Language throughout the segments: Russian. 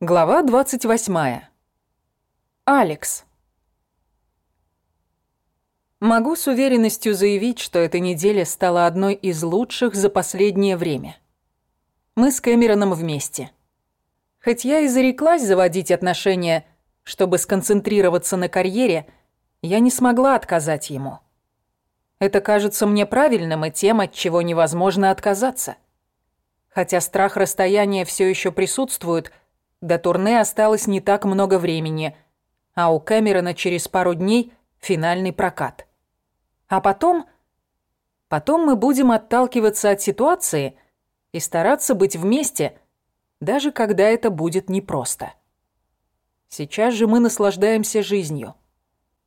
Глава 28. Алекс. Могу с уверенностью заявить, что эта неделя стала одной из лучших за последнее время. Мы с Кэмероном вместе. Хоть я и зареклась заводить отношения, чтобы сконцентрироваться на карьере, я не смогла отказать ему. Это кажется мне правильным и тем, от чего невозможно отказаться. Хотя страх расстояния все еще присутствует – до турне осталось не так много времени, а у Кэмерона через пару дней финальный прокат. А потом... Потом мы будем отталкиваться от ситуации и стараться быть вместе, даже когда это будет непросто. Сейчас же мы наслаждаемся жизнью.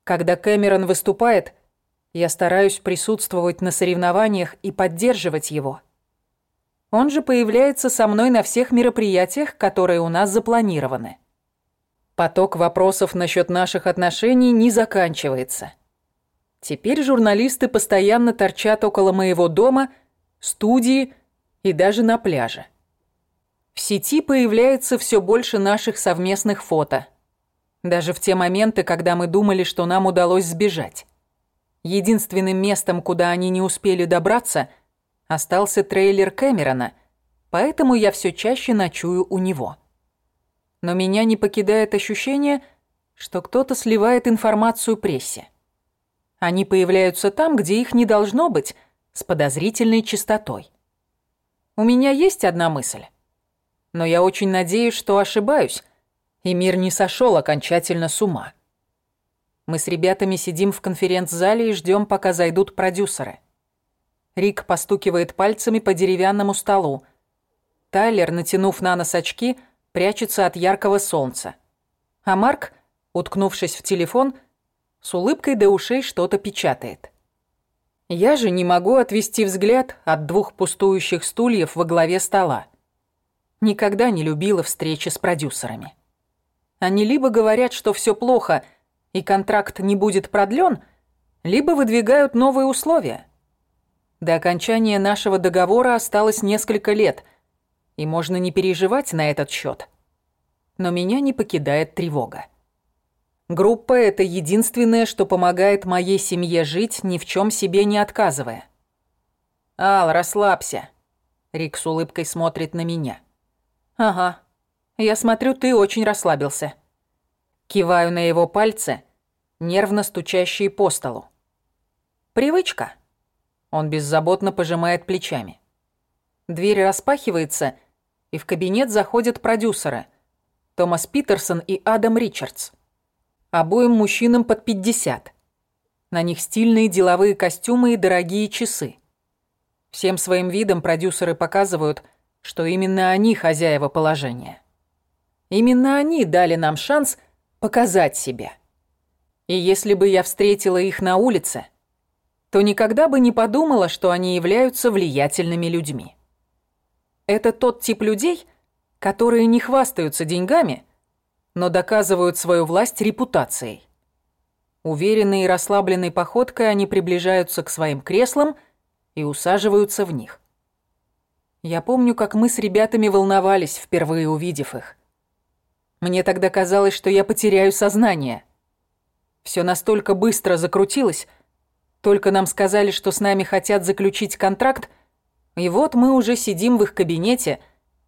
Когда Кэмерон выступает, я стараюсь присутствовать на соревнованиях и поддерживать его – он же появляется со мной на всех мероприятиях, которые у нас запланированы. Поток вопросов насчет наших отношений не заканчивается. Теперь журналисты постоянно торчат около моего дома, студии и даже на пляже. В сети появляется все больше наших совместных фото. Даже в те моменты, когда мы думали, что нам удалось сбежать. Единственным местом, куда они не успели добраться – остался трейлер Кэмерона, поэтому я все чаще ночую у него. Но меня не покидает ощущение, что кто-то сливает информацию прессе. Они появляются там, где их не должно быть, с подозрительной частотой. У меня есть одна мысль. Но я очень надеюсь, что ошибаюсь, и мир не сошел окончательно с ума. Мы с ребятами сидим в конференц-зале и ждем, пока зайдут продюсеры. Рик постукивает пальцами по деревянному столу. Тайлер, натянув на нос очки, прячется от яркого солнца. А Марк, уткнувшись в телефон, с улыбкой до ушей что-то печатает. Я же не могу отвести взгляд от двух пустующих стульев во главе стола. Никогда не любила встречи с продюсерами. Они либо говорят, что все плохо и контракт не будет продлен, либо выдвигают новые условия. До окончания нашего договора осталось несколько лет, и можно не переживать на этот счет. Но меня не покидает тревога. Группа — это единственное, что помогает моей семье жить, ни в чем себе не отказывая. «Ал, расслабься», — Рик с улыбкой смотрит на меня. «Ага, я смотрю, ты очень расслабился». Киваю на его пальцы, нервно стучащие по столу. «Привычка». Он беззаботно пожимает плечами. Дверь распахивается, и в кабинет заходят продюсеры. Томас Питерсон и Адам Ричардс. Обоим мужчинам под 50. На них стильные деловые костюмы и дорогие часы. Всем своим видом продюсеры показывают, что именно они хозяева положения. Именно они дали нам шанс показать себя. И если бы я встретила их на улице – то никогда бы не подумала, что они являются влиятельными людьми. Это тот тип людей, которые не хвастаются деньгами, но доказывают свою власть репутацией. Уверенной и расслабленной походкой они приближаются к своим креслам и усаживаются в них. Я помню, как мы с ребятами волновались, впервые увидев их. Мне тогда казалось, что я потеряю сознание. Все настолько быстро закрутилось, только нам сказали, что с нами хотят заключить контракт, и вот мы уже сидим в их кабинете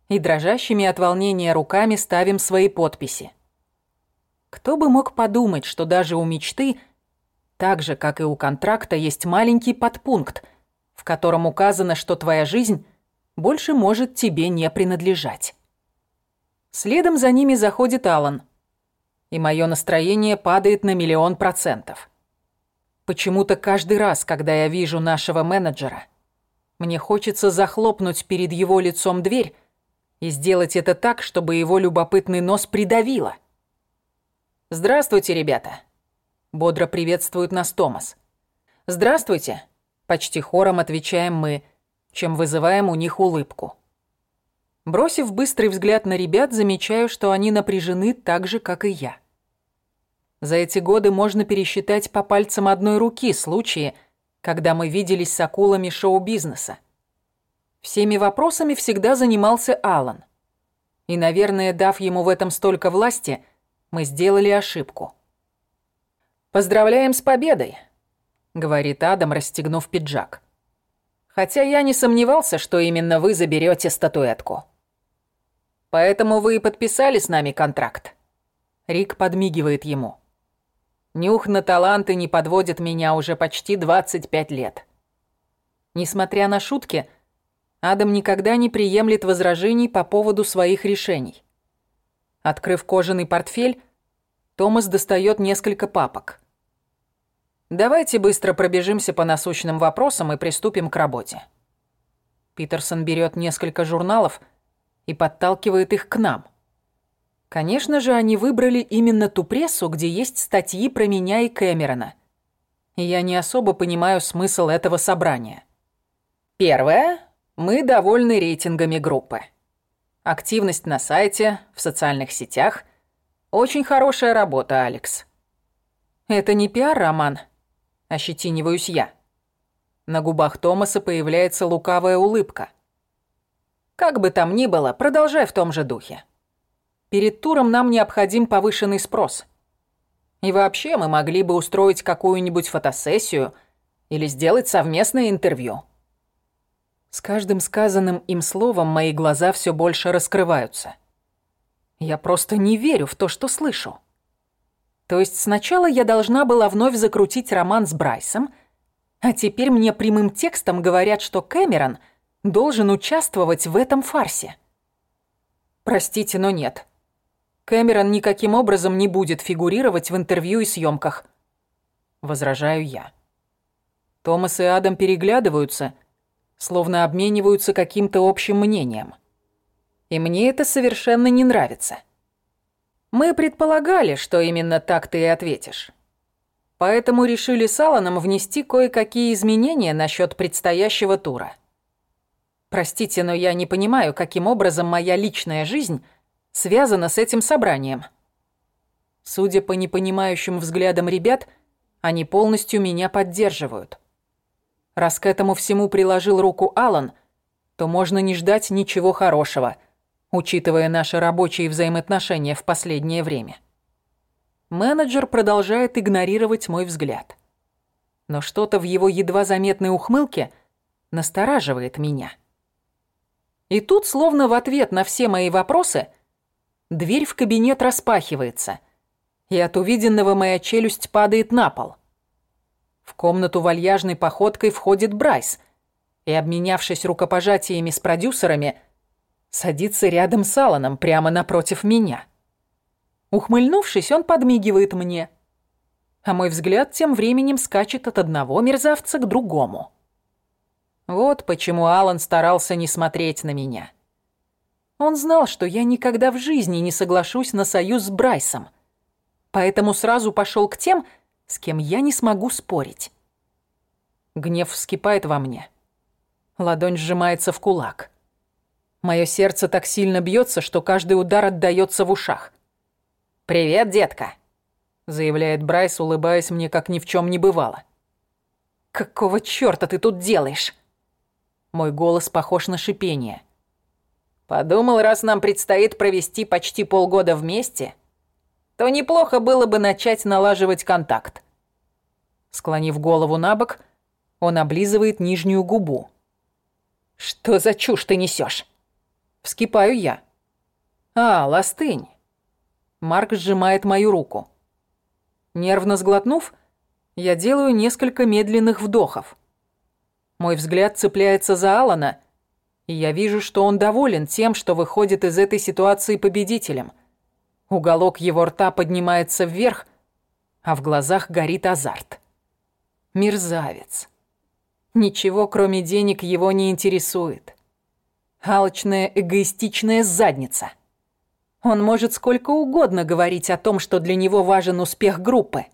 и дрожащими от волнения руками ставим свои подписи. Кто бы мог подумать, что даже у мечты, так же, как и у контракта, есть маленький подпункт, в котором указано, что твоя жизнь больше может тебе не принадлежать. Следом за ними заходит Алан, и мое настроение падает на миллион процентов. Почему-то каждый раз, когда я вижу нашего менеджера, мне хочется захлопнуть перед его лицом дверь и сделать это так, чтобы его любопытный нос придавило. «Здравствуйте, ребята!» Бодро приветствует нас Томас. «Здравствуйте!» Почти хором отвечаем мы, чем вызываем у них улыбку. Бросив быстрый взгляд на ребят, замечаю, что они напряжены так же, как и я. За эти годы можно пересчитать по пальцам одной руки случаи, когда мы виделись с акулами шоу-бизнеса. Всеми вопросами всегда занимался Алан. И, наверное, дав ему в этом столько власти, мы сделали ошибку. «Поздравляем с победой», — говорит Адам, расстегнув пиджак. «Хотя я не сомневался, что именно вы заберете статуэтку. Поэтому вы и подписали с нами контракт». Рик подмигивает ему. Нюх на таланты не подводит меня уже почти 25 лет. Несмотря на шутки, Адам никогда не приемлет возражений по поводу своих решений. Открыв кожаный портфель, Томас достает несколько папок. «Давайте быстро пробежимся по насущным вопросам и приступим к работе». Питерсон берет несколько журналов и подталкивает их к нам. Конечно же, они выбрали именно ту прессу, где есть статьи про меня и Кэмерона. Я не особо понимаю смысл этого собрания. Первое. Мы довольны рейтингами группы. Активность на сайте, в социальных сетях. Очень хорошая работа, Алекс. Это не пиар, Роман. Ощетиниваюсь я. На губах Томаса появляется лукавая улыбка. Как бы там ни было, продолжай в том же духе. Перед туром нам необходим повышенный спрос. И вообще мы могли бы устроить какую-нибудь фотосессию или сделать совместное интервью. С каждым сказанным им словом мои глаза все больше раскрываются. Я просто не верю в то, что слышу. То есть сначала я должна была вновь закрутить роман с Брайсом, а теперь мне прямым текстом говорят, что Кэмерон должен участвовать в этом фарсе. Простите, но нет. Кэмерон никаким образом не будет фигурировать в интервью и съемках. Возражаю я. Томас и Адам переглядываются, словно обмениваются каким-то общим мнением. И мне это совершенно не нравится. Мы предполагали, что именно так ты и ответишь. Поэтому решили с Алланом внести кое-какие изменения насчет предстоящего тура. Простите, но я не понимаю, каким образом моя личная жизнь – связано с этим собранием. Судя по непонимающим взглядам ребят, они полностью меня поддерживают. Раз к этому всему приложил руку Алан, то можно не ждать ничего хорошего, учитывая наши рабочие взаимоотношения в последнее время. Менеджер продолжает игнорировать мой взгляд. Но что-то в его едва заметной ухмылке настораживает меня. И тут, словно в ответ на все мои вопросы – Дверь в кабинет распахивается, и от увиденного моя челюсть падает на пол. В комнату вальяжной походкой входит Брайс и, обменявшись рукопожатиями с продюсерами, садится рядом с Аланом прямо напротив меня. Ухмыльнувшись, он подмигивает мне, а мой взгляд тем временем скачет от одного мерзавца к другому. Вот почему Алан старался не смотреть на меня. Он знал, что я никогда в жизни не соглашусь на союз с Брайсом. Поэтому сразу пошел к тем, с кем я не смогу спорить. Гнев вскипает во мне. Ладонь сжимается в кулак. Мое сердце так сильно бьется, что каждый удар отдаётся в ушах. «Привет, детка», — заявляет Брайс, улыбаясь мне, как ни в чем не бывало. «Какого чёрта ты тут делаешь?» Мой голос похож на шипение. Подумал, раз нам предстоит провести почти полгода вместе, то неплохо было бы начать налаживать контакт. Склонив голову на бок, он облизывает нижнюю губу. «Что за чушь ты несешь? Вскипаю я. «А, ластынь!» Марк сжимает мою руку. Нервно сглотнув, я делаю несколько медленных вдохов. Мой взгляд цепляется за Алана — и я вижу, что он доволен тем, что выходит из этой ситуации победителем. Уголок его рта поднимается вверх, а в глазах горит азарт. Мерзавец. Ничего, кроме денег, его не интересует. Алчная, эгоистичная задница. Он может сколько угодно говорить о том, что для него важен успех группы.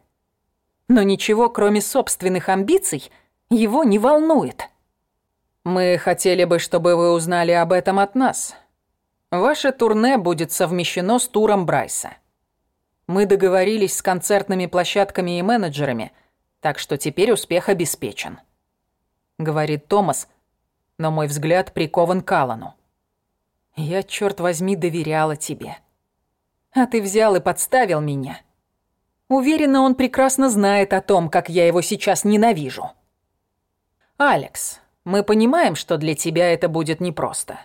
Но ничего, кроме собственных амбиций, его не волнует. Мы хотели бы, чтобы вы узнали об этом от нас. Ваше турне будет совмещено с туром Брайса. Мы договорились с концертными площадками и менеджерами, так что теперь успех обеспечен. Говорит Томас, но мой взгляд прикован к Аллану. Я, черт возьми, доверяла тебе. А ты взял и подставил меня. Уверена, он прекрасно знает о том, как я его сейчас ненавижу. Алекс, мы понимаем, что для тебя это будет непросто.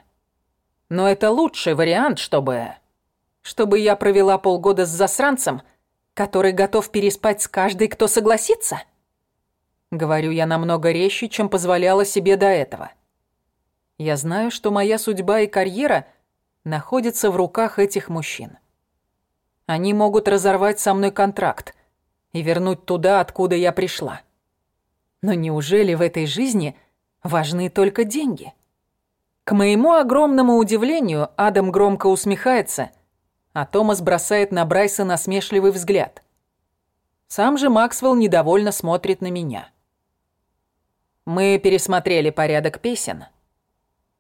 Но это лучший вариант, чтобы... Чтобы я провела полгода с засранцем, который готов переспать с каждой, кто согласится? Говорю я намного резче, чем позволяла себе до этого. Я знаю, что моя судьба и карьера находятся в руках этих мужчин. Они могут разорвать со мной контракт и вернуть туда, откуда я пришла. Но неужели в этой жизни важны только деньги? К моему огромному удивлению, Адам громко усмехается, а Томас бросает на Брайса насмешливый взгляд. Сам же Максвелл недовольно смотрит на меня. Мы пересмотрели порядок песен.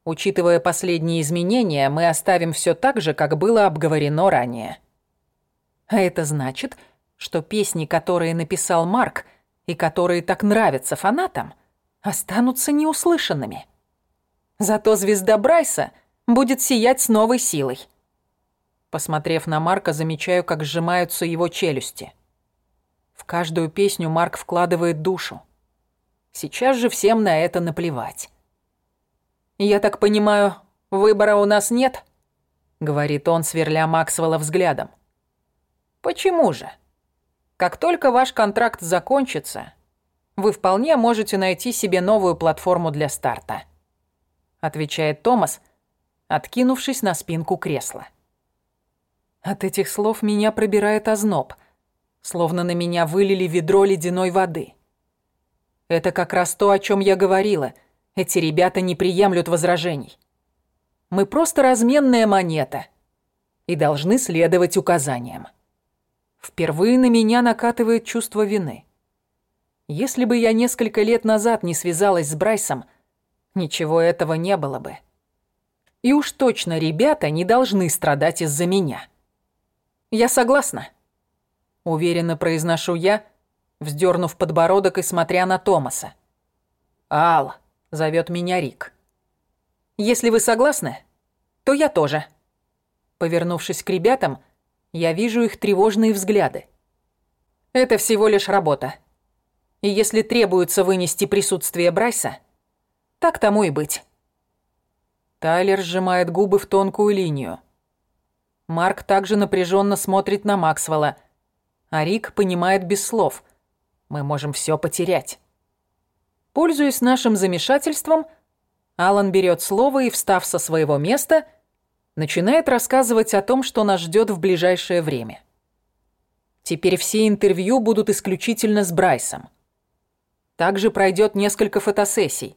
Учитывая последние изменения, мы оставим все так же, как было обговорено ранее. А это значит, что песни, которые написал Марк и которые так нравятся фанатам, останутся неуслышанными. Зато звезда Брайса будет сиять с новой силой. Посмотрев на Марка, замечаю, как сжимаются его челюсти. В каждую песню Марк вкладывает душу. Сейчас же всем на это наплевать. «Я так понимаю, выбора у нас нет?» — говорит он, сверля Максвелла взглядом. Почему же? Как только ваш контракт закончится, вы вполне можете найти себе новую платформу для старта, отвечает Томас, откинувшись на спинку кресла. От этих слов меня пробирает озноб, словно на меня вылили ведро ледяной воды. Это как раз то, о чем я говорила. Эти ребята не приемлют возражений. Мы просто разменная монета и должны следовать указаниям. Впервые на меня накатывает чувство вины. Если бы я несколько лет назад не связалась с Брайсом, ничего этого не было бы. И уж точно ребята не должны страдать из-за меня. Я согласна. Уверенно произношу я, вздернув подбородок и смотря на Томаса. «Ал», — зовет меня Рик. «Если вы согласны, то я тоже». Повернувшись к ребятам, я вижу их тревожные взгляды. Это всего лишь работа. И если требуется вынести присутствие Брайса, так тому и быть. Тайлер сжимает губы в тонкую линию. Марк также напряженно смотрит на Максвелла, а Рик понимает без слов. Мы можем все потерять. Пользуясь нашим замешательством, Алан берет слово и, встав со своего места, начинает рассказывать о том, что нас ждет в ближайшее время. Теперь все интервью будут исключительно с Брайсом. Также пройдет несколько фотосессий,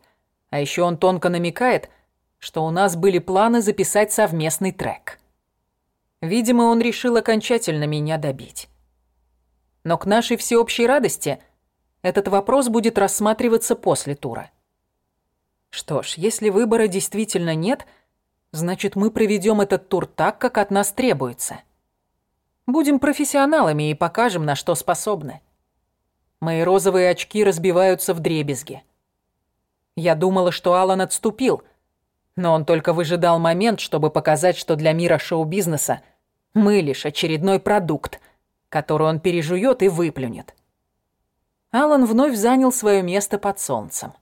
а еще он тонко намекает, что у нас были планы записать совместный трек. Видимо, он решил окончательно меня добить. Но к нашей всеобщей радости этот вопрос будет рассматриваться после тура. Что ж, если выбора действительно нет – Значит, мы проведем этот тур так, как от нас требуется. Будем профессионалами и покажем, на что способны. Мои розовые очки разбиваются в дребезги. Я думала, что Алан отступил, но он только выжидал момент, чтобы показать, что для мира шоу-бизнеса мы лишь очередной продукт, который он пережует и выплюнет. Алан вновь занял свое место под солнцем.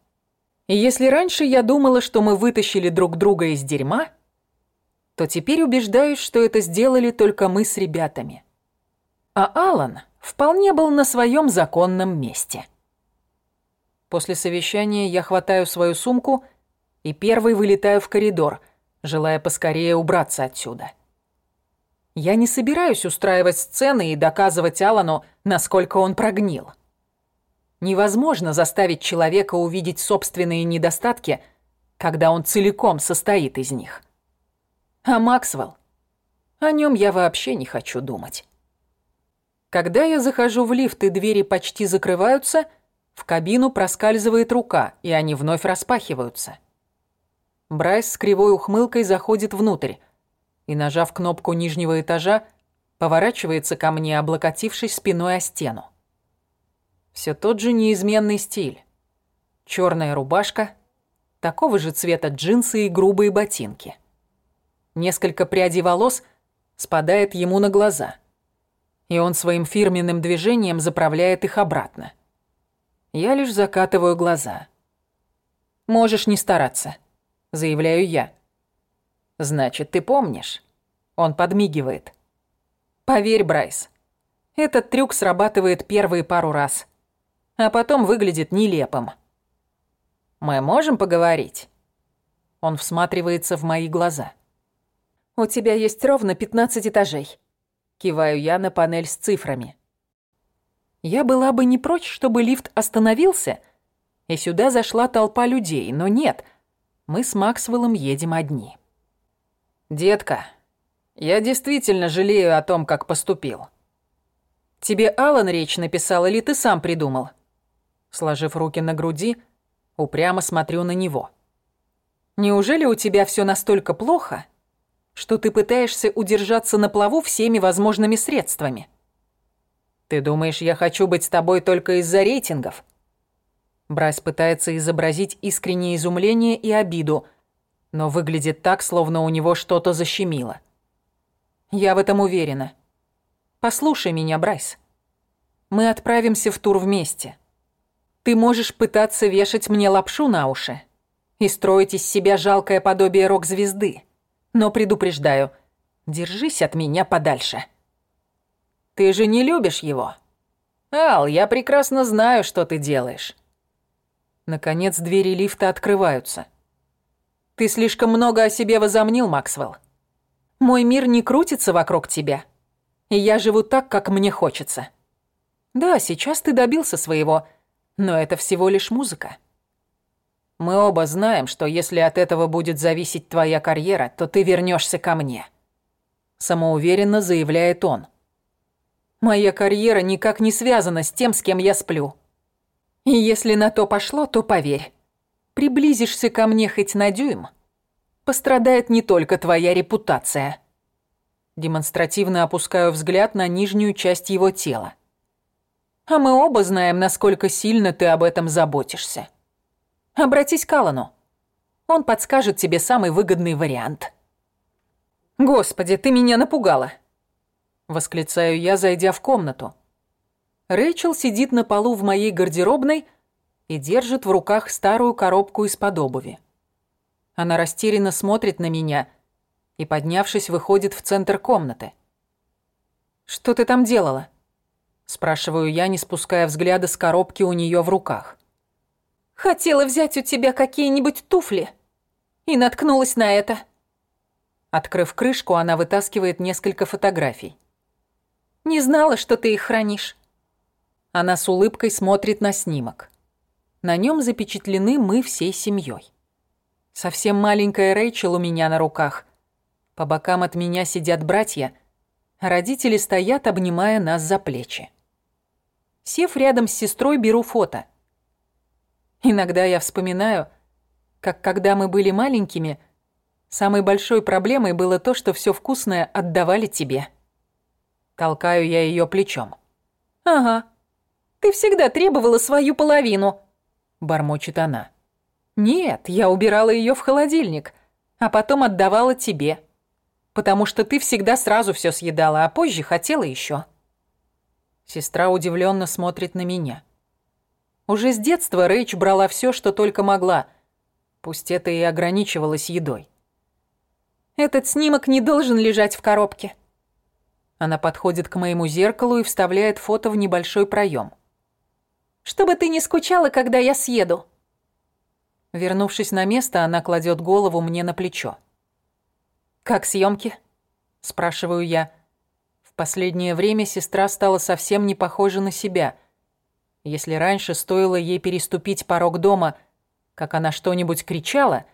И если раньше я думала, что мы вытащили друг друга из дерьма, то теперь убеждаюсь, что это сделали только мы с ребятами. А Алан вполне был на своем законном месте. После совещания я хватаю свою сумку и первый вылетаю в коридор, желая поскорее убраться отсюда. Я не собираюсь устраивать сцены и доказывать Алану, насколько он прогнил. Невозможно заставить человека увидеть собственные недостатки, когда он целиком состоит из них. А Максвелл? О нем я вообще не хочу думать. Когда я захожу в лифт и двери почти закрываются, в кабину проскальзывает рука, и они вновь распахиваются. Брайс с кривой ухмылкой заходит внутрь и, нажав кнопку нижнего этажа, поворачивается ко мне, облокотившись спиной о стену. Все тот же неизменный стиль. Черная рубашка, такого же цвета джинсы и грубые ботинки. Несколько прядей волос спадает ему на глаза. И он своим фирменным движением заправляет их обратно. Я лишь закатываю глаза. «Можешь не стараться», — заявляю я. «Значит, ты помнишь?» Он подмигивает. «Поверь, Брайс, этот трюк срабатывает первые пару раз, а потом выглядит нелепым». «Мы можем поговорить?» Он всматривается в мои глаза. «У тебя есть ровно 15 этажей». Киваю я на панель с цифрами. Я была бы не прочь, чтобы лифт остановился, и сюда зашла толпа людей, но нет, мы с Максвеллом едем одни. «Детка, я действительно жалею о том, как поступил. Тебе Алан речь написал или ты сам придумал?» Сложив руки на груди, упрямо смотрю на него. «Неужели у тебя все настолько плохо, что ты пытаешься удержаться на плаву всеми возможными средствами?» «Ты думаешь, я хочу быть с тобой только из-за рейтингов?» Брайс пытается изобразить искреннее изумление и обиду, но выглядит так, словно у него что-то защемило. Я в этом уверена. Послушай меня, Брайс. Мы отправимся в тур вместе. Ты можешь пытаться вешать мне лапшу на уши и строить из себя жалкое подобие рок-звезды. Но предупреждаю, держись от меня подальше. Ты же не любишь его. Ал, я прекрасно знаю, что ты делаешь. Наконец двери лифта открываются. Ты слишком много о себе возомнил, Максвелл. Мой мир не крутится вокруг тебя. И я живу так, как мне хочется. Да, сейчас ты добился своего, но это всего лишь музыка. Мы оба знаем, что если от этого будет зависеть твоя карьера, то ты вернешься ко мне. Самоуверенно заявляет он. Моя карьера никак не связана с тем, с кем я сплю. И если на то пошло, то поверь, приблизишься ко мне хоть на дюйм, пострадает не только твоя репутация. Демонстративно опускаю взгляд на нижнюю часть его тела. А мы оба знаем, насколько сильно ты об этом заботишься. Обратись к Аллану. Он подскажет тебе самый выгодный вариант. Господи, ты меня напугала. Восклицаю я, зайдя в комнату. Рэйчел сидит на полу в моей гардеробной и держит в руках старую коробку из-под обуви. Она растерянно смотрит на меня и, поднявшись, выходит в центр комнаты. «Что ты там делала?» Спрашиваю я, не спуская взгляда с коробки у нее в руках. «Хотела взять у тебя какие-нибудь туфли и наткнулась на это». Открыв крышку, она вытаскивает несколько фотографий. «Не знала, что ты их хранишь». Она с улыбкой смотрит на снимок. На нем запечатлены мы всей семьей. Совсем маленькая Рэйчел у меня на руках. По бокам от меня сидят братья, а родители стоят, обнимая нас за плечи. Сев рядом с сестрой, беру фото. Иногда я вспоминаю, как когда мы были маленькими, самой большой проблемой было то, что все вкусное отдавали тебе. Толкаю я ее плечом. «Ага, ты всегда требовала свою половину», бормочет она. Нет, я убирала ее в холодильник, а потом отдавала тебе. Потому что ты всегда сразу все съедала, а позже хотела еще. Сестра удивленно смотрит на меня. Уже с детства Рэйч брала все, что только могла. Пусть это и ограничивалось едой. Этот снимок не должен лежать в коробке. Она подходит к моему зеркалу и вставляет фото в небольшой проем чтобы ты не скучала, когда я съеду». Вернувшись на место, она кладет голову мне на плечо. «Как съемки? спрашиваю я. В последнее время сестра стала совсем не похожа на себя. Если раньше стоило ей переступить порог дома, как она что-нибудь кричала,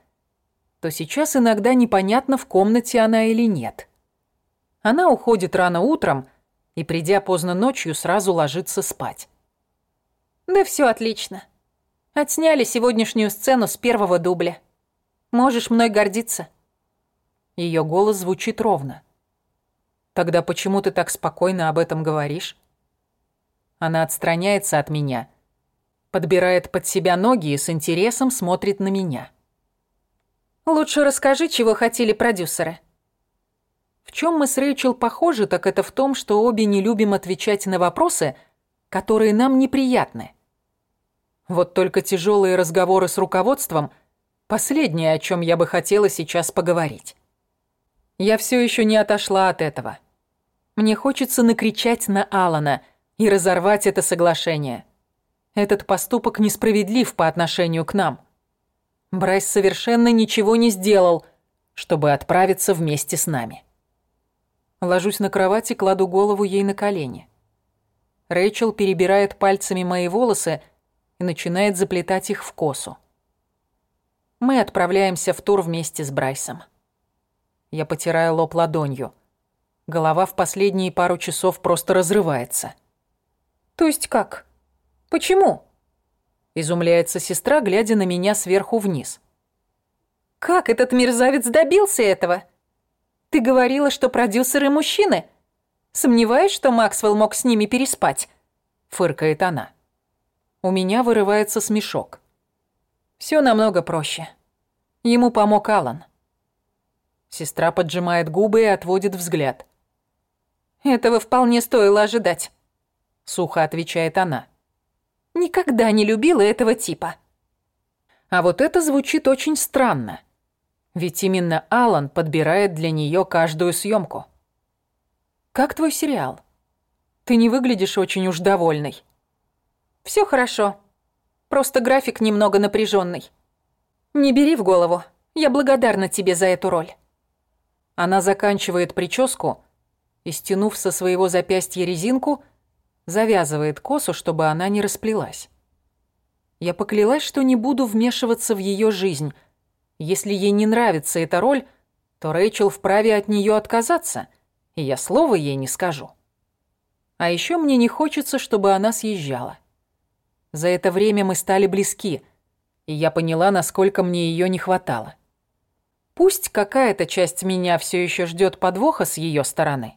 то сейчас иногда непонятно, в комнате она или нет. Она уходит рано утром и, придя поздно ночью, сразу ложится спать. Да все отлично. Отсняли сегодняшнюю сцену с первого дубля. Можешь мной гордиться. Ее голос звучит ровно. Тогда почему ты так спокойно об этом говоришь? Она отстраняется от меня, подбирает под себя ноги и с интересом смотрит на меня. Лучше расскажи, чего хотели продюсеры. В чем мы с Рэйчел похожи, так это в том, что обе не любим отвечать на вопросы, которые нам неприятны. Вот только тяжелые разговоры с руководством – последнее, о чем я бы хотела сейчас поговорить. Я все еще не отошла от этого. Мне хочется накричать на Алана и разорвать это соглашение. Этот поступок несправедлив по отношению к нам. Брайс совершенно ничего не сделал, чтобы отправиться вместе с нами. Ложусь на кровать и кладу голову ей на колени. Рэйчел перебирает пальцами мои волосы и начинает заплетать их в косу. Мы отправляемся в тур вместе с Брайсом. Я потираю лоб ладонью. Голова в последние пару часов просто разрывается. «То есть как? Почему?» Изумляется сестра, глядя на меня сверху вниз. «Как этот мерзавец добился этого? Ты говорила, что продюсеры мужчины. Сомневаюсь, что Максвелл мог с ними переспать?» Фыркает она. У меня вырывается смешок. Все намного проще. Ему помог Алан. Сестра поджимает губы и отводит взгляд. «Этого вполне стоило ожидать», — сухо отвечает она. «Никогда не любила этого типа». А вот это звучит очень странно. Ведь именно Алан подбирает для нее каждую съемку. «Как твой сериал? Ты не выглядишь очень уж довольной». Все хорошо. Просто график немного напряженный. Не бери в голову. Я благодарна тебе за эту роль». Она заканчивает прическу и, стянув со своего запястья резинку, завязывает косу, чтобы она не расплелась. Я поклялась, что не буду вмешиваться в ее жизнь. Если ей не нравится эта роль, то Рэйчел вправе от нее отказаться, и я слова ей не скажу. А еще мне не хочется, чтобы она съезжала. За это время мы стали близки, и я поняла, насколько мне ее не хватало. Пусть какая-то часть меня все еще ждет подвоха с ее стороны.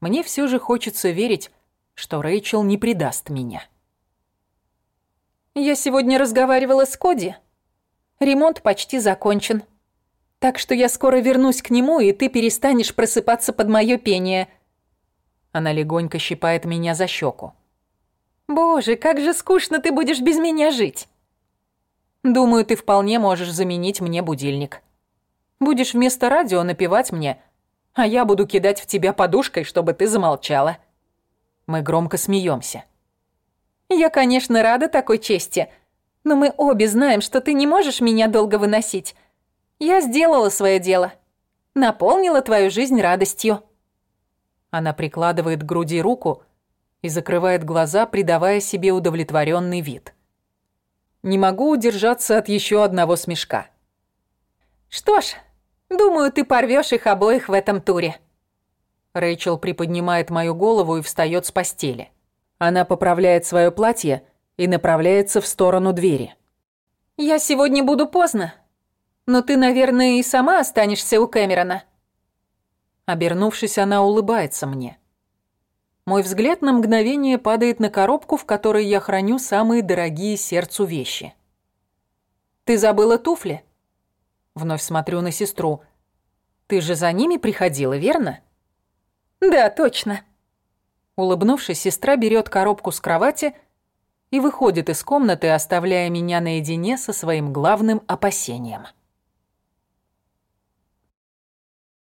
Мне все же хочется верить, что Рэйчел не предаст меня. Я сегодня разговаривала с Коди. Ремонт почти закончен. Так что я скоро вернусь к нему, и ты перестанешь просыпаться под мое пение. Она легонько щипает меня за щеку. Боже, как же скучно ты будешь без меня жить. Думаю, ты вполне можешь заменить мне будильник. Будешь вместо радио напевать мне, а я буду кидать в тебя подушкой, чтобы ты замолчала. Мы громко смеемся. Я, конечно, рада такой чести, но мы обе знаем, что ты не можешь меня долго выносить. Я сделала свое дело. Наполнила твою жизнь радостью. Она прикладывает к груди руку и закрывает глаза, придавая себе удовлетворенный вид. Не могу удержаться от еще одного смешка. Что ж, Думаю, ты порвешь их обоих в этом туре». Рэйчел приподнимает мою голову и встает с постели. Она поправляет свое платье и направляется в сторону двери. «Я сегодня буду поздно, но ты, наверное, и сама останешься у Кэмерона». Обернувшись, она улыбается мне. Мой взгляд на мгновение падает на коробку, в которой я храню самые дорогие сердцу вещи. «Ты забыла туфли?» Вновь смотрю на сестру. «Ты же за ними приходила, верно?» «Да, точно». Улыбнувшись, сестра берет коробку с кровати и выходит из комнаты, оставляя меня наедине со своим главным опасением –